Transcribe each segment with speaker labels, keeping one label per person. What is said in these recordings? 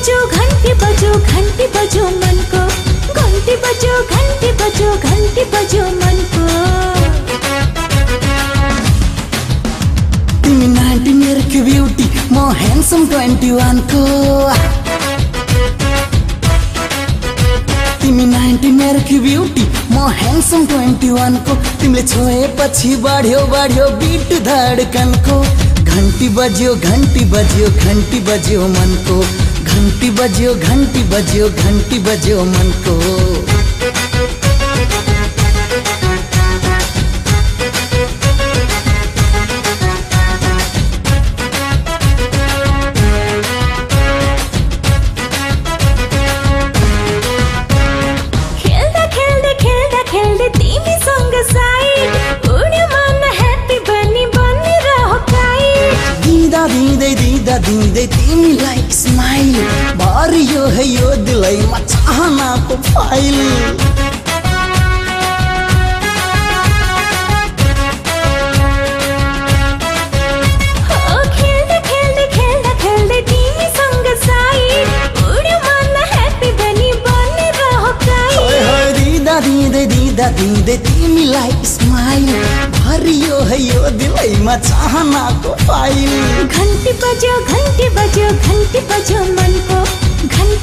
Speaker 1: बजो, घंटी बजो घंटी बजो मन को घंटी बजो घंटी बजो घंटी बजो मन को
Speaker 2: तिमी नाइन्टिन इयर की ब्यूटी म ह्यान्डसम ट्वेन्टी को तिमी नाइन्टिन इयर की ब्यूटी मो म ह्यान्डसम ट्वेन्टी वानको तिमीले छोएपछि बढ्यो बढ्यो को घंटी बजियो घंटी बजियो घंटी बजियो मन को
Speaker 1: खेल्दै खेल्दा खेल्दै तिमीसँग साइड उड्यो मन ह्याप्पी बनी बनी रह काइट
Speaker 2: दिँदा दिँदै दिँदा दिँदै तिमीलाई स्माइल है यो फ़ाइल
Speaker 1: हो
Speaker 2: दिँदा दिँदै दिँदा दिँदै तिमीलाई स्माइल भरियो है यो दिलैमा चाहनाको फ़ाइल
Speaker 1: घन्टी बज्यो घन्टी बज्यो घन्टी बज्यो मनको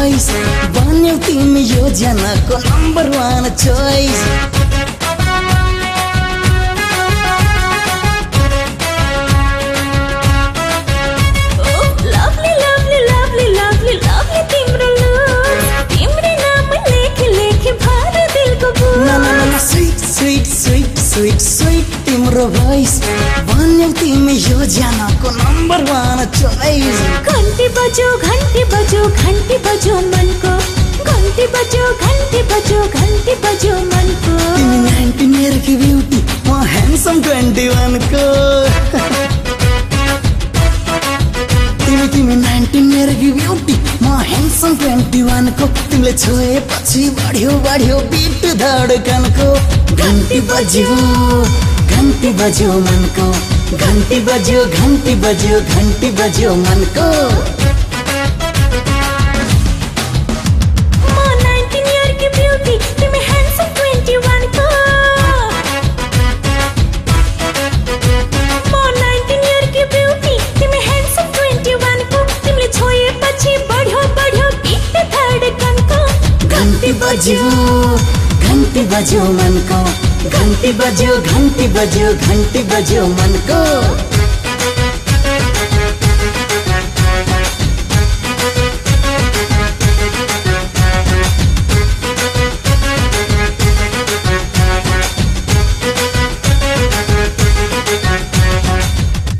Speaker 2: भोइस बन्यौ तिमी यो जनाको नम्बर वान चोइस
Speaker 1: तिम्रो
Speaker 2: भोइस बन्यौ तिमी यो जनाको नम्बर वान चोइस
Speaker 1: घन्टी बज्यो घन्टी बज्यो घन्टी बज्यो मनको। घन्टी बज्यो घन्टी बज्यो घन्टी बज्यो मनको।
Speaker 2: तिमी नाइन्टिन इयरको ब्युटी म ह्यान्डसम ट्वेन्टी वानको तिमी तिमी नाइन्टिन इयरको ब्युटी म ह्यान्डसम ट्वेन्टी वानको तिमीले छोएपछि बढ्यो बढ्यो बिट धडकनको घन्टी बज्यो घन्टी बज्यो मनको घन्टी बज्यो घन्टी बज्यो घन्टी बज्यो मनको
Speaker 1: म 19 year की beauty, तिमी handsome 21 को। घंटी बजो घंटी बजो घंटी बजो मन को।